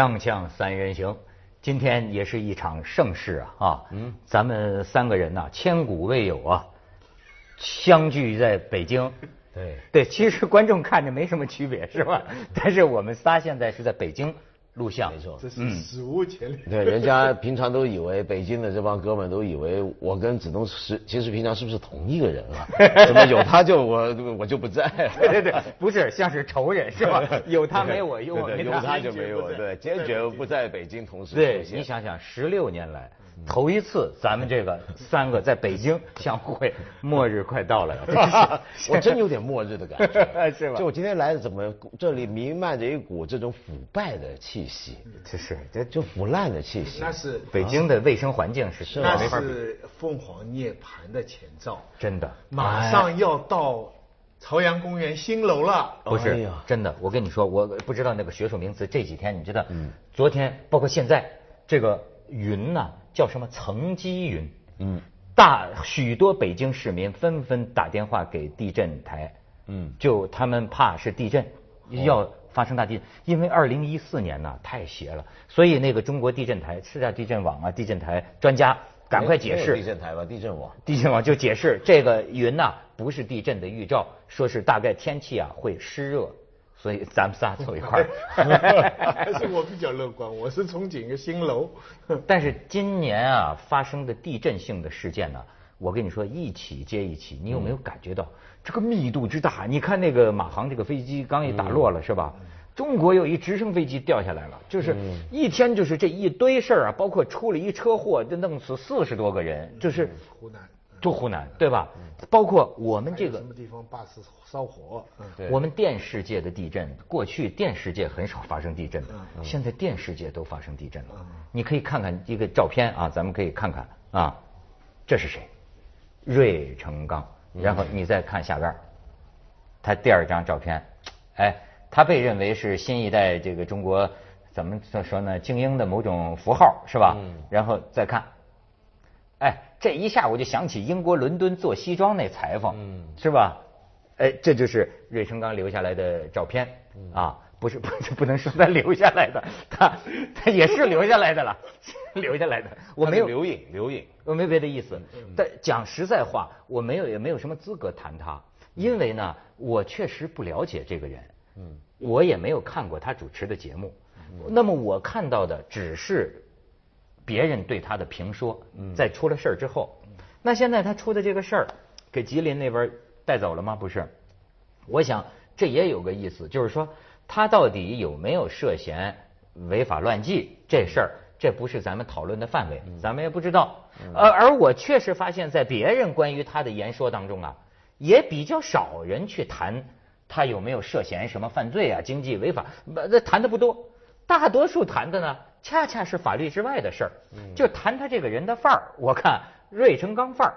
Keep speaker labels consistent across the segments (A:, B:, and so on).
A: 锵锵三人行，今天也是一场盛事啊啊！嗯，咱们三个人呐，千古未有啊，相聚在北京。
B: 对
A: 对，其实观众看着没什么区别，是吧？但是我们仨现在是在北京。录像，
B: 没错，
C: 这是史无前例。
B: 对，人家平常都以为北京的这帮哥们都以为我跟子东是，其实平常是不是同一个人啊？怎么有他就我我就不在？
A: 对对对，不是，像是仇人是吧？有他没我，有我没
B: 他，有他就没我，对，坚决不在北京同时
A: 对，你想想，十六年来。头一次，咱们这个三个在北京相会，末日快到了，
B: 我真有点末日的感觉，
A: 是吧？
B: 就我今天来的，怎么这里弥漫着一股这种腐败的气息？
A: 这是
B: 这就腐烂的气息。
C: 那是
A: 北京的卫生环境是，
C: 那是凤凰涅槃的前兆，
A: 真的，
C: 马上要到朝阳公园新楼了。
A: 不是，真的，我跟你说，我不知道那个学术名词。这几天你知道，昨天包括现在，这个云呢？叫什么层积云？嗯，大许多北京市民纷纷打电话给地震台，嗯，就他们怕是地震要发生大地震，因为二零一四年呢太邪了，所以那个中国地震台、世界地震网啊、地震台专家赶快解释。
B: 地震台吧，地震网。
A: 地震网就解释这个云呐不是地震的预兆，说是大概天气啊会湿热。所以咱们仨凑一块儿，
C: 还是我比较乐观，我是憧憬一个新楼。
A: 但是今年啊发生的地震性的事件呢，我跟你说一起接一起，你有没有感觉到这个密度之大？你看那个马航这个飞机刚一打落了是吧？中国有一直升飞机掉下来了，就是一天就是这一堆事儿啊，包括出了一车祸，就弄死四十多个人，就是
C: 湖南。
A: 就湖南对吧？包括我们这个
C: 什么地方巴士烧火？
A: 我们电视界的地震，过去电视界很少发生地震的，现在电视界都发生地震了。你可以看看一个照片啊，咱们可以看看啊，这是谁？芮成钢。然后你再看下边，他第二张照片，哎，他被认为是新一代这个中国怎么说呢？精英的某种符号是吧？然后再看。哎，这一下我就想起英国伦敦做西装那裁缝，是吧？哎，这就是芮成钢留下来的照片啊，不是不不能说他留下来的，他他也是留下来的了，留下来的。我没有
B: 留影留影，
A: 我没别的意思。但讲实在话，我没有也没有什么资格谈他，因为呢，我确实不了解这个人，嗯，我也没有看过他主持的节目，那么我看到的只是。别人对他的评说，在出了事儿之后，那现在他出的这个事儿，给吉林那边带走了吗？不是，我想这也有个意思，就是说他到底有没有涉嫌违法乱纪这事儿，这不是咱们讨论的范围，咱们也不知道。而而我确实发现，在别人关于他的言说当中啊，也比较少人去谈他有没有涉嫌什么犯罪啊、经济违法，那谈的不多，大多数谈的呢。恰恰是法律之外的事儿，就谈他这个人的范儿。我看芮成钢范儿，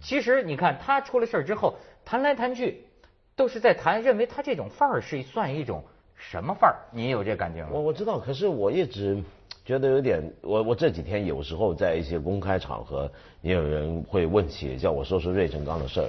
A: 其实你看他出了事儿之后，谈来谈去都是在谈，认为他这种范儿是算一种什么范儿？你有这感觉吗？
B: 我我知道，可是我一直觉得有点，我我这几天有时候在一些公开场合，也有人会问起，叫我说说芮成钢的事儿，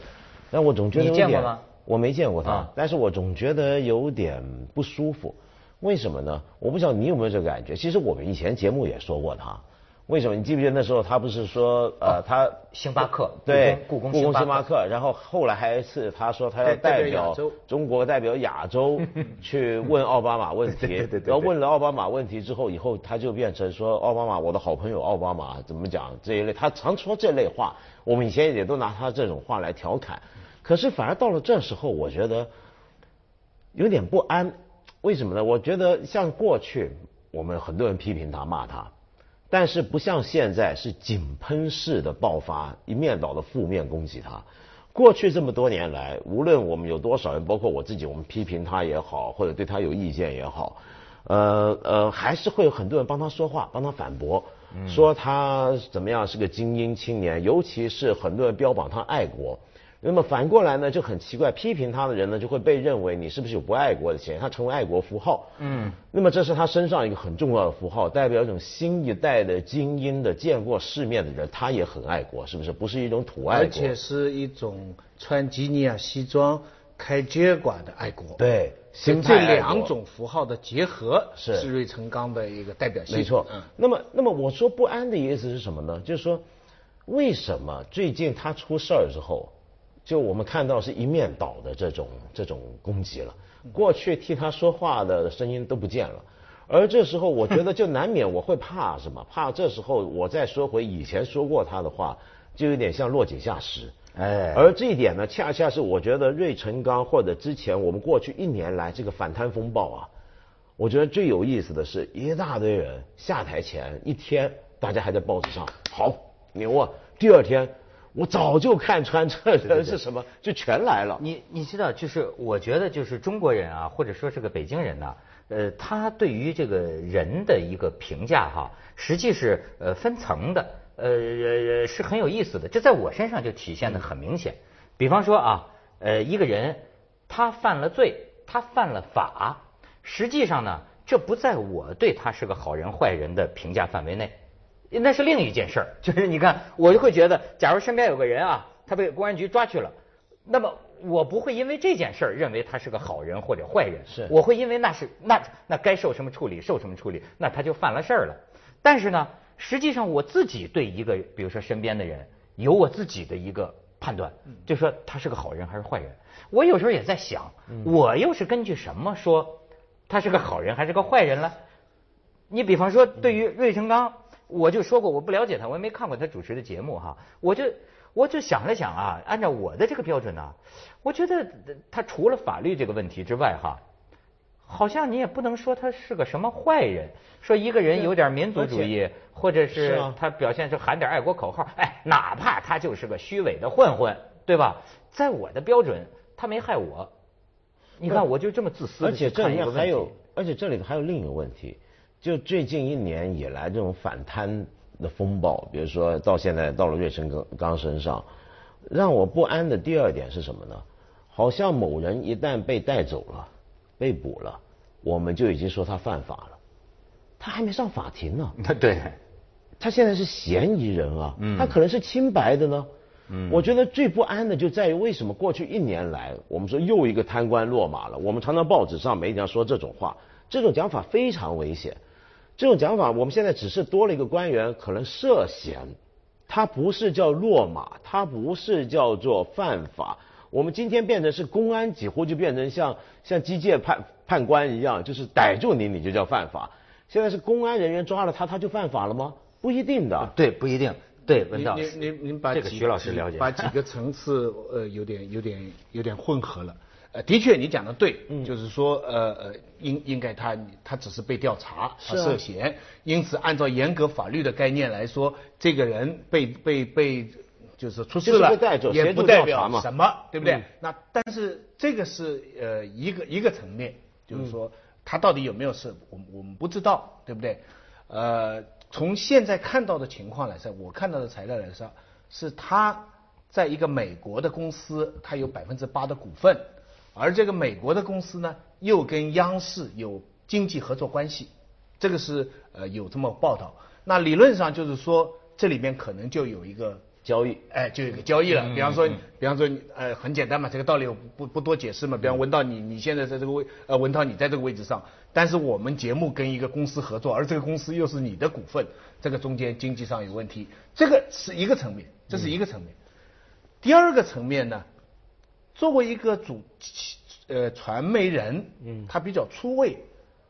B: 但我总觉得
A: 你见过吗？
B: 我没见过他，但是我总觉得有点不舒服。为什么呢？我不知道你有没有这个感觉。其实我们以前节目也说过他，为什么？你记不记得那时候他不是说呃，他
A: 星巴克
B: 对
A: 故宫
B: 故宫
A: 星巴
B: 克，然后后来还是他说他要代表中国代表亚洲 去问奥巴马问题，然后问了奥巴马问题之后，以后他就变成说奥巴马我的好朋友奥巴马怎么讲这一类，他常说这类话，我们以前也都拿他这种话来调侃。可是反而到了这时候，我觉得有点不安。为什么呢？我觉得像过去我们很多人批评他骂他，但是不像现在是井喷式的爆发，一面倒的负面攻击他。过去这么多年来，无论我们有多少人，包括我自己，我们批评他也好，或者对他有意见也好，呃呃，还是会有很多人帮他说话，帮他反驳，说他怎么样是个精英青年，尤其是很多人标榜他爱国。那么反过来呢，就很奇怪，批评他的人呢，就会被认为你是不是有不爱国的嫌疑？他成为爱国符号。嗯。那么这是他身上一个很重要的符号，代表一种新一代的精英的见过世面的人，他也很爱国，是不是？不是一种土爱国。
C: 而且是一种穿吉尼亚西装、开接馆的爱国。
B: 对，
C: 这两种符号的结合
B: 是
C: 是芮成钢的一个代表性。
B: 没错。嗯。那么，那么我说不安的意思是什么呢？就是说，为什么最近他出事儿之后，就我们看到是一面倒的这种这种攻击了？过去替他说话的声音都不见了，而这时候我觉得就难免我会怕什么？怕这时候我再说回以前说过他的话，就有点像落井下石。哎，而这一点呢，恰恰是我觉得芮成钢或者之前我们过去一年来这个反贪风暴啊，我觉得最有意思的是一大堆人下台前一天，大家还在报纸上好牛啊，第二天我早就看穿这人是什么，就全来了。
A: 你你知道，就是我觉得就是中国人啊，或者说是个北京人呢，呃，他对于这个人的一个评价哈，实际是呃分层的。呃，是很有意思的，这在我身上就体现的很明显。比方说啊，呃，一个人他犯了罪，他犯了法，实际上呢，这不在我对他是个好人坏人的评价范围内，那是另一件事儿。就是你看，我就会觉得，假如身边有个人啊，他被公安局抓去了，那么我不会因为这件事儿认为他是个好人或者坏人，
B: 是，
A: 我会因为那是那那该受什么处理受什么处理，那他就犯了事儿了。但是呢。实际上，我自己对一个，比如说身边的人，有我自己的一个判断，就说他是个好人还是坏人。我有时候也在想，我又是根据什么说他是个好人还是个坏人了？你比方说，对于芮成钢，我就说过我不了解他，我也没看过他主持的节目哈，我就我就想了想啊，按照我的这个标准呢，我觉得他除了法律这个问题之外哈。好像你也不能说他是个什么坏人，说一个人有点民族主义，或者是他表现出喊点爱国口号，哎，哪怕他就是个虚伪的混混，对吧？在我的标准，他没害我。你看，我就这么自私。
B: 而且这里面还有，而且这里头还有另一个问题，就最近一年以来这种反贪的风暴，比如说到现在到了岳成刚身上，让我不安的第二点是什么呢？好像某人一旦被带走了。被捕了，我们就已经说他犯法了，他还没上法庭呢。
A: 对，
B: 他现在是嫌疑人啊，他可能是清白的呢。嗯，我觉得最不安的就在于为什么过去一年来，我们说又一个贪官落马了。我们常常报纸上媒体上说这种话，这种讲法非常危险。这种讲法，我们现在只是多了一个官员，可能涉嫌，他不是叫落马，他不是叫做犯法。我们今天变成是公安，几乎就变成像像机械判判官一样，就是逮住你，你就叫犯法。现在是公安人员抓了他，他就犯法了吗？不一定的。
A: 对，不一定。对，文道，
C: 您您您把
A: 这个徐老师了解，
C: 把几个层次呃有点有点有点混合了。呃，的确你讲的对，就是说呃呃应应该他他只是被调查，他涉嫌，因此按照严格法律的概念来说，这个人被被被。就是出事了，也不代表什么，对不对？那但是这个是呃一个一个层面，就是说他到底有没有事，我我们不知道，对不对？呃，从现在看到的情况来说，我看到的材料来说，是他在一个美国的公司，他有百分之八的股份，而这个美国的公司呢，又跟央视有经济合作关系，这个是呃有这么报道。那理论上就是说，这里面可能就有一个。
B: 交易，
C: 哎，就有个交易了。比方说，比方说，呃，很简单嘛，这个道理我不不多解释嘛。比方文涛，你你现在在这个位，呃，文涛你在这个位置上，但是我们节目跟一个公司合作，而这个公司又是你的股份，这个中间经济上有问题，这个是一个层面，这是一个层面。第二个层面呢，作为一个主，呃，传媒人，嗯，他比较出位，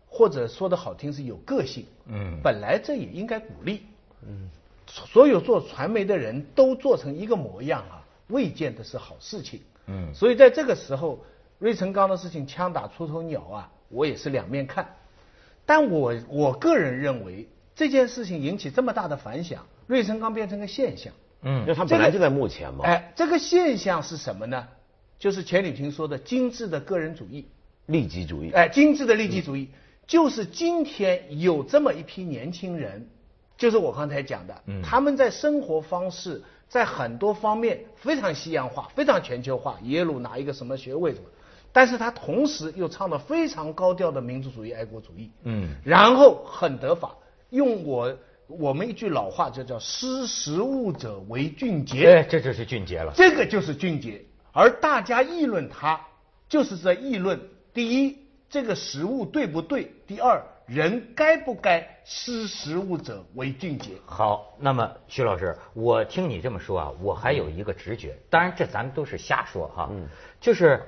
C: 或者说的好听是有个性，嗯，本来这也应该鼓励，嗯。所有做传媒的人都做成一个模样啊，未见得是好事情。嗯，所以在这个时候，芮成钢的事情枪打出头鸟啊，我也是两面看。但我我个人认为这件事情引起这么大的反响，芮成钢变成个现象。
B: 嗯，因为他本来就在目前嘛。
C: 哎，这个现象是什么呢？就是钱理群说的精致的个人主义、
B: 利己主义。
C: 哎，精致的利己主义，就是今天有这么一批年轻人。就是我刚才讲的，他们在生活方式在很多方面非常西洋化、非常全球化。耶鲁拿一个什么学位什么，但是他同时又唱的非常高调的民族主义、爱国主义。嗯，然后很得法，用我我们一句老话就叫“识时务者为俊杰”。
A: 哎，这就是俊杰了。
C: 这个就是俊杰，而大家议论他，就是在议论：第一，这个食物对不对；第二，人该不该识时务者为俊杰。
A: 好，那么徐老师，我听你这么说啊，我还有一个直觉，当然这咱们都是瞎说哈，就是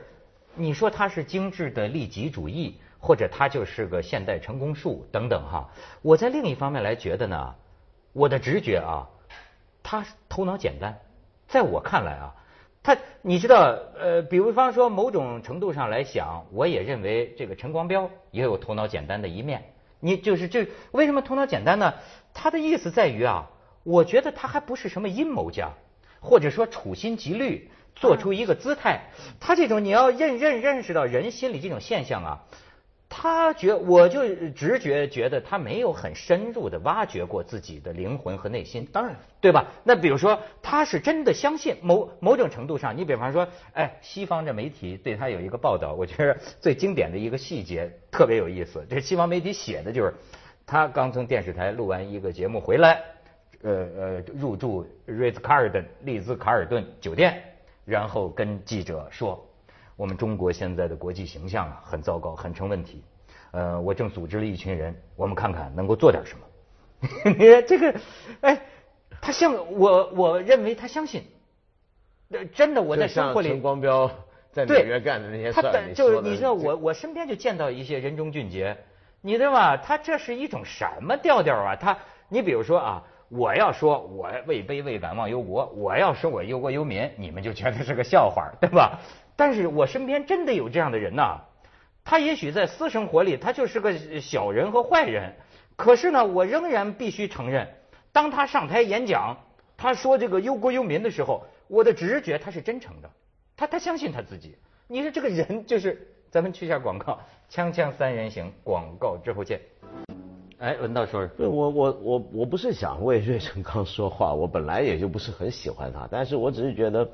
A: 你说它是精致的利己主义，或者它就是个现代成功术等等哈，我在另一方面来觉得呢，我的直觉啊，他头脑简单，在我看来啊。他，你知道，呃，比如方说，某种程度上来想，我也认为这个陈光标也有头脑简单的一面。你就是这为什么头脑简单呢？他的意思在于啊，我觉得他还不是什么阴谋家，或者说处心积虑做出一个姿态。他这种你要认认认识到人心里这种现象啊。他觉，我就直觉觉得他没有很深入的挖掘过自己的灵魂和内心，
C: 当然，
A: 对吧？那比如说，他是真的相信某某种程度上，你比方说，哎，西方这媒体对他有一个报道，我觉得最经典的一个细节特别有意思。这西方媒体写的就是，他刚从电视台录完一个节目回来，呃呃，入住瑞兹卡尔顿丽兹卡尔顿酒店，然后跟记者说。我们中国现在的国际形象啊，很糟糕，很成问题。呃，我正组织了一群人，我们看看能够做点什么。你 这个，哎，他像我，我认为他相信。真的，我在生活里。
B: 陈光标在纽约干的那些事儿，
A: 你就是你知道，我我身边就见到一些人中俊杰，你知道吧？他这是一种什么调调啊？他，你比如说啊，我要说我位卑未敢忘忧国，我要说我忧国忧民，你们就觉得是个笑话，对吧？但是我身边真的有这样的人呐，他也许在私生活里他就是个小人和坏人，可是呢，我仍然必须承认，当他上台演讲，他说这个忧国忧民的时候，我的直觉他是真诚的，他他相信他自己。你说这个人就是，咱们去下广告，锵锵三人行，广告之后见。哎，文道说，
B: 我我我我不是想为岳成刚说话，我本来也就不是很喜欢他，但是我只是觉得。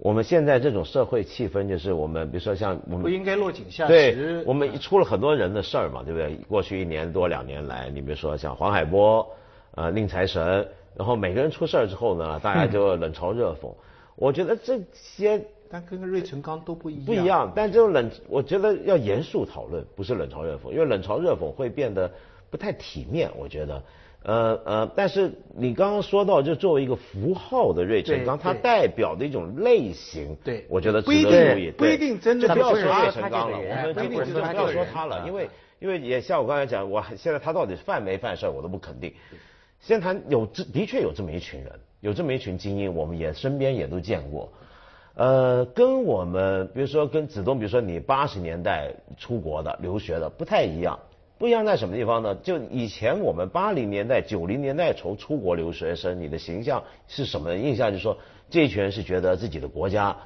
B: 我们现在这种社会气氛，就是我们比如说像我们
C: 不应该落井下石。
B: 对，我们出了很多人的事儿嘛，对不对？过去一年多两年来，你比如说像黄海波、呃宁财神，然后每个人出事儿之后呢，大家就冷嘲热讽。我觉得这些，
C: 但跟芮成钢都不一样。
B: 不一样，但这种冷，我觉得要严肃讨论，不是冷嘲热讽，因为冷嘲热讽会变得不太体面，我觉得。呃呃，但是你刚刚说到，就作为一个符号的芮成钢，它代表的一种类型，
C: 对，
B: 我觉得
C: 不一定不一定真的
B: 不要说芮成钢了，我们不要说他了，因为因为也像我刚才讲，我现在他到底犯没犯事儿，我都不肯定。先谈有这的确有这么一群人，有这么一群精英，我们也身边也都见过。呃，跟我们比如说跟子东，比如说你八十年代出国的留学的不太一样。不一样在什么地方呢？就以前我们八零年代、九零年代从出国留学生，你的形象是什么印象？就是说这一群人是觉得自己的国家，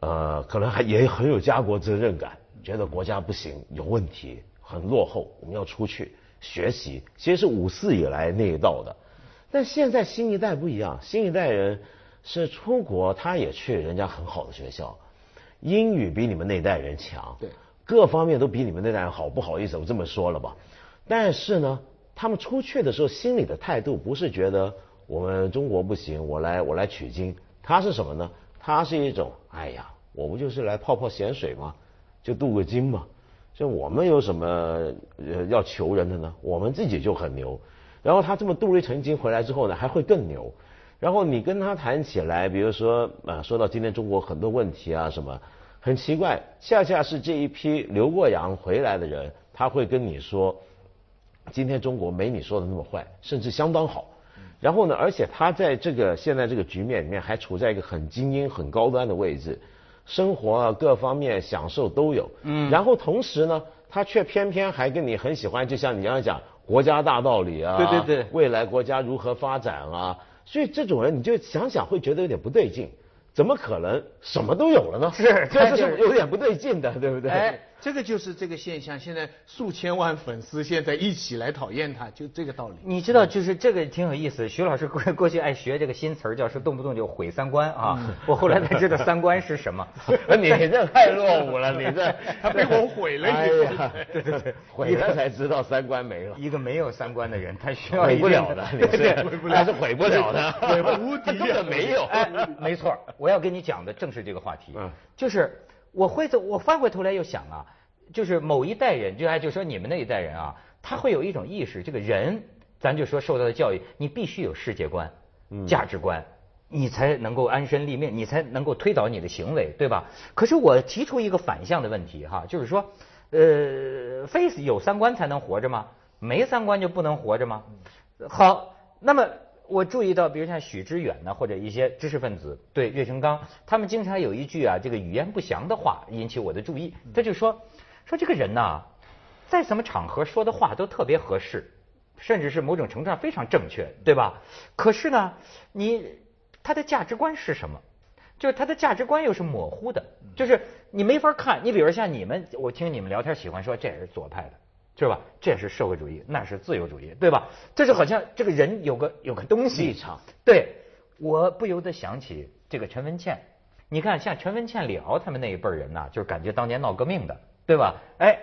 B: 呃，可能还也很有家国责任感，觉得国家不行，有问题，很落后，我们要出去学习。其实是五四以来那一道的，但现在新一代不一样，新一代人是出国，他也去人家很好的学校，英语比你们那代人强。
C: 对。
B: 各方面都比你们那代人好，不好意思，我这么说了吧。但是呢，他们出去的时候心里的态度不是觉得我们中国不行，我来我来取经。他是什么呢？他是一种，哎呀，我不就是来泡泡咸水吗？就镀个金嘛。就我们有什么呃要求人的呢？我们自己就很牛。然后他这么镀了一层金回来之后呢，还会更牛。然后你跟他谈起来，比如说啊，说到今天中国很多问题啊什么。很奇怪，恰恰是这一批留过洋回来的人，他会跟你说，今天中国没你说的那么坏，甚至相当好。然后呢，而且他在这个现在这个局面里面，还处在一个很精英、很高端的位置，生活啊各方面享受都有。嗯。然后同时呢，他却偏偏还跟你很喜欢，就像你刚才讲国家大道理啊，
A: 对对对，
B: 未来国家如何发展啊，所以这种人你就想想会觉得有点不对劲。怎么可能什么都有了呢？
A: 是，
B: 这是有点不对劲的，对不对？哎，
C: 这个就是这个现象。现在数千万粉丝现在一起来讨厌他，就这个道理。
A: 你知道，就是这个挺有意思。徐老师过过去爱学这个新词儿，叫是动不动就毁三观啊。我后来才知道三观是什么。
B: 你这太落伍了，你这
C: 他被我毁了。哎呀，
A: 对对对，
B: 毁了才知道三观没了。
A: 一个没有三观的人，他需要
B: 毁不了的，对对，他是毁不了的，
C: 无敌
B: 根本没有。
A: 没错。我要跟你讲的正是这个话题，就是我会走，我翻回头来又想啊，就是某一代人，就哎就说你们那一代人啊，他会有一种意识，这个人，咱就说受到的教育，你必须有世界观、价值观，你才能够安身立命，你才能够推导你的行为，对吧？可是我提出一个反向的问题哈，就是说，呃，非有三观才能活着吗？没三观就不能活着吗？好，那么。我注意到，比如像许知远呢，或者一些知识分子对岳成刚，他们经常有一句啊，这个语言不详的话引起我的注意。他就说，说这个人呐，在什么场合说的话都特别合适，甚至是某种程度上非常正确，对吧？可是呢，你他的价值观是什么？就是他的价值观又是模糊的，就是你没法看。你比如像你们，我听你们聊天喜欢说这是左派的。是吧？这是社会主义，那是自由主义，对吧？这就好像这个人有个有个东西
B: 立场。
A: 对，我不由得想起这个陈文茜。你看，像陈文茜、李敖他们那一辈人呐，就是感觉当年闹革命的，对吧？哎，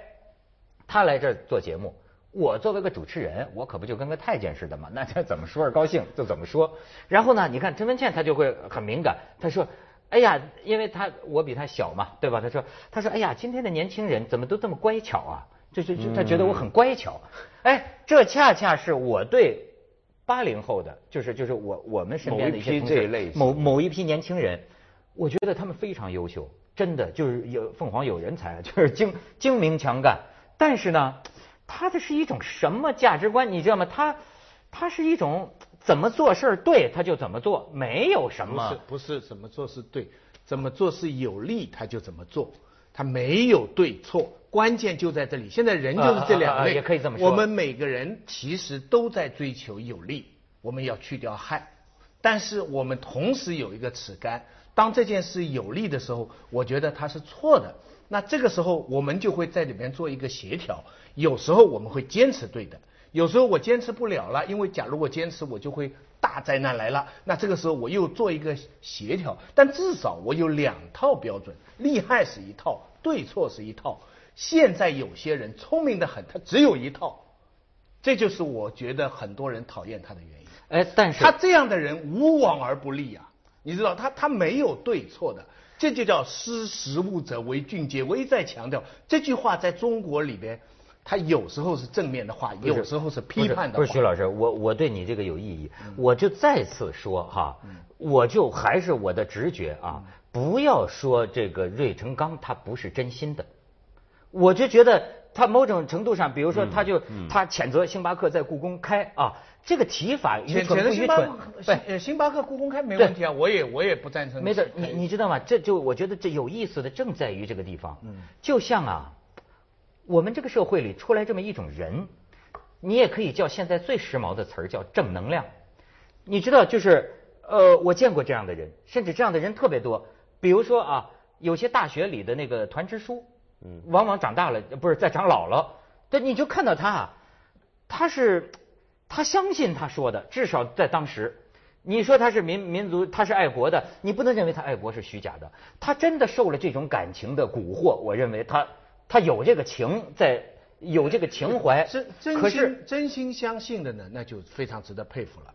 A: 他来这儿做节目，我作为个主持人，我可不就跟个太监似的嘛？那他怎么说着高兴就怎么说。然后呢，你看陈文茜，她就会很敏感，她说：“哎呀，因为他我比他小嘛，对吧？”他说：“他说，哎呀，今天的年轻人怎么都这么乖巧啊？”就就就他觉得我很乖巧，哎，这恰恰是我对八零后的，就是就是我我们身边的一些同
B: 事，
A: 某某一批年轻人，我觉得他们非常优秀，真的就是有凤凰有人才，就是精精明强干。但是呢，他的是一种什么价值观，你知道吗？他他是一种怎么做事对他就怎么做，没有什么
C: 不是不是怎么做是对，怎么做是有利他就怎么做，他没有对错。关键就在这里，现在人就是这两类，
A: 也可以这么说。
C: 我们每个人其实都在追求有利，我们要去掉害，但是我们同时有一个尺杆，当这件事有利的时候，我觉得它是错的，那这个时候我们就会在里面做一个协调。有时候我们会坚持对的，有时候我坚持不了了，因为假如我坚持，我就会大灾难来了。那这个时候我又做一个协调，但至少我有两套标准，利害是一套，对错是一套。现在有些人聪明的很，他只有一套，这就是我觉得很多人讨厌他的原因。
A: 哎，但是
C: 他这样的人无往而不利啊！你知道，他他没有对错的，这就叫识时务者为俊杰。我一再强调这句话，在中国里边，他有时候是正面的话，有时候是批判的。
A: 不是徐老师，我我对你这个有异议，我就再次说哈，我就还是我的直觉啊，不要说这个芮成钢他不是真心的。我就觉得他某种程度上，比如说，他就他谴责星巴克在故宫开啊，这个提法愚蠢不愚蠢？
C: 对，星巴克故宫开没问题啊，我也我也不赞成。
A: 没事，你你知道吗？这就我觉得这有意思的正在于这个地方。嗯，就像啊，我们这个社会里出来这么一种人，你也可以叫现在最时髦的词儿叫正能量。你知道，就是呃，我见过这样的人，甚至这样的人特别多。比如说啊，有些大学里的那个团支书。嗯往往长大了不是在长老了，但你就看到他啊，他是他相信他说的，至少在当时，你说他是民民族，他是爱国的，你不能认为他爱国是虚假的，他真的受了这种感情的蛊惑，我认为他他有这个情在，有这个情怀，
C: 真真心真心相信的呢，那就非常值得佩服了。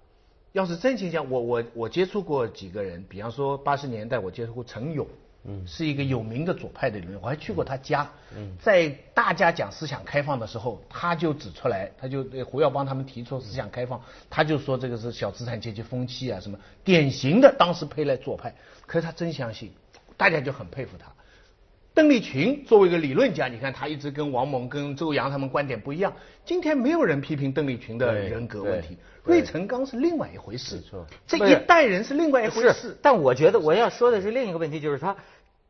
C: 要是真心相，我我我接触过几个人，比方说八十年代我接触过陈勇。嗯，是一个有名的左派的领袖，我还去过他家。嗯，在大家讲思想开放的时候，他就指出来，他就胡耀邦他们提出思想开放，他就说这个是小资产阶级风气啊，什么典型的当时配来左派。可是他真相信，大家就很佩服他。邓丽群作为一个理论家，你看他一直跟王蒙、跟周扬他们观点不一样。今天没有人批评邓丽群的人格问题，芮成钢是另外一回事。这一代人是另外一回事。
A: 但我觉得我要说的是另一个问题，就是他。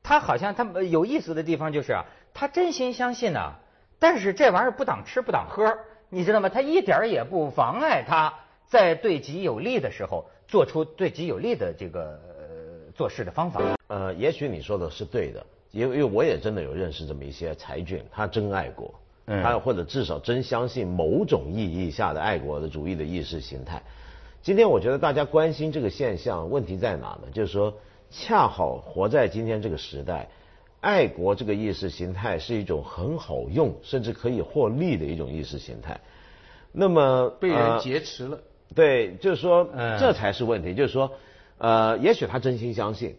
A: 他好像他有意思的地方就是啊，他真心相信呢，但是这玩意儿不挡吃不挡喝，你知道吗？他一点也不妨碍他在对己有利的时候做出对己有利的这个做事的方法。
B: 呃，也许你说的是对的，因为我也真的有认识这么一些才俊，他真爱国，他或者至少真相信某种意义下的爱国的主义的意识形态。今天我觉得大家关心这个现象，问题在哪呢？就是说。恰好活在今天这个时代，爱国这个意识形态是一种很好用，甚至可以获利的一种意识形态。那么
C: 被人劫持了。
B: 对，就是说这才是问题。就是说，呃，也许他真心相信，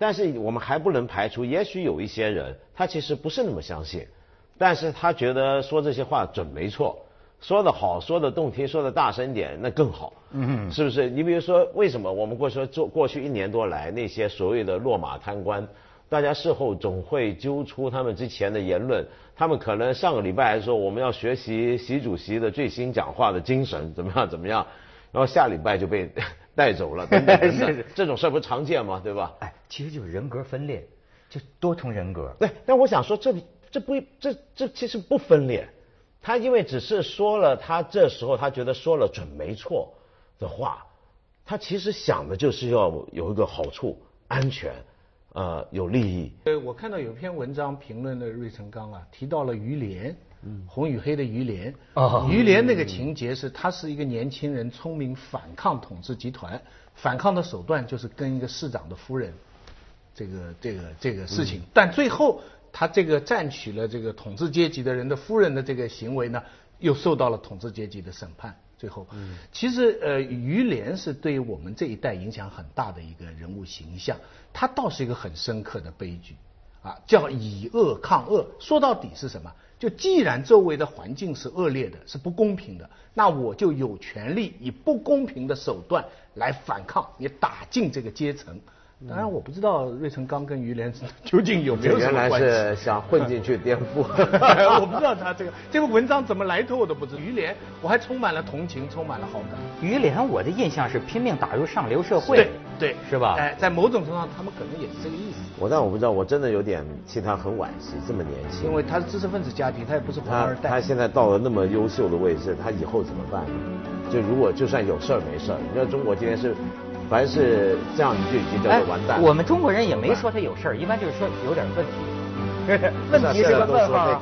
B: 但是我们还不能排除，也许有一些人他其实不是那么相信，但是他觉得说这些话准没错，说的好，说的动听，说的大声点，那更好。嗯，是不是？你比如说，为什么我们过说做过去一年多来那些所谓的落马贪官，大家事后总会揪出他们之前的言论，他们可能上个礼拜还说我们要学习习主席的最新讲话的精神，怎么样怎么样，然后下礼拜就被带走了，等等 等等，这种事儿不常见吗？对吧？哎，
A: 其实就是人格分裂，就多重人格。
B: 对，但我想说，这这不这这其实不分裂，他因为只是说了，他这时候他觉得说了准没错。的话，他其实想的就是要有一个好处，安全，呃，有利益。
C: 呃，我看到有篇文章评论的芮成钢啊，提到了于连，嗯，红与黑的于连，啊，于连那个情节是，他是一个年轻人，聪明，反抗统治集团，反抗的手段就是跟一个市长的夫人，这个这个这个事情，但最后他这个占取了这个统治阶级的人的夫人的这个行为呢，又受到了统治阶级的审判。最后，其实呃，于连是对于我们这一代影响很大的一个人物形象，他倒是一个很深刻的悲剧，啊，叫以恶抗恶。说到底是什么？就既然周围的环境是恶劣的，是不公平的，那我就有权利以不公平的手段来反抗，也打进这个阶层。当然，我不知道芮成钢跟于连 究竟有没有什么
B: 关系。原来是想混进去颠覆。
C: 我不知道他这个这个文章怎么来头，我都不知道。于连，我还充满了同情，充满了好感。
A: 于连，我的印象是拼命打入上流社会，对
C: 对，
A: 是吧？
C: 哎，在某种程度上，他们可能也是这个意思。
B: 我但我不知道，我真的有点替他很惋惜，这么年轻。
C: 因为他是知识分子家庭，他也不是官二代。
B: 他现在到了那么优秀的位置，他以后怎么办？就如果就算有事儿没事儿，你知道中国今天是。凡是这样，你就已经叫做完蛋。
A: 我们中国人也没说他有事儿，一般就是说有点问题。问题是个问号。